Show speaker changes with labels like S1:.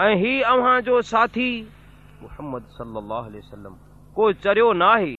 S1: ऐं ही अव्हां जो साथी मुहम्मद सलाहु को चरियो नाहे।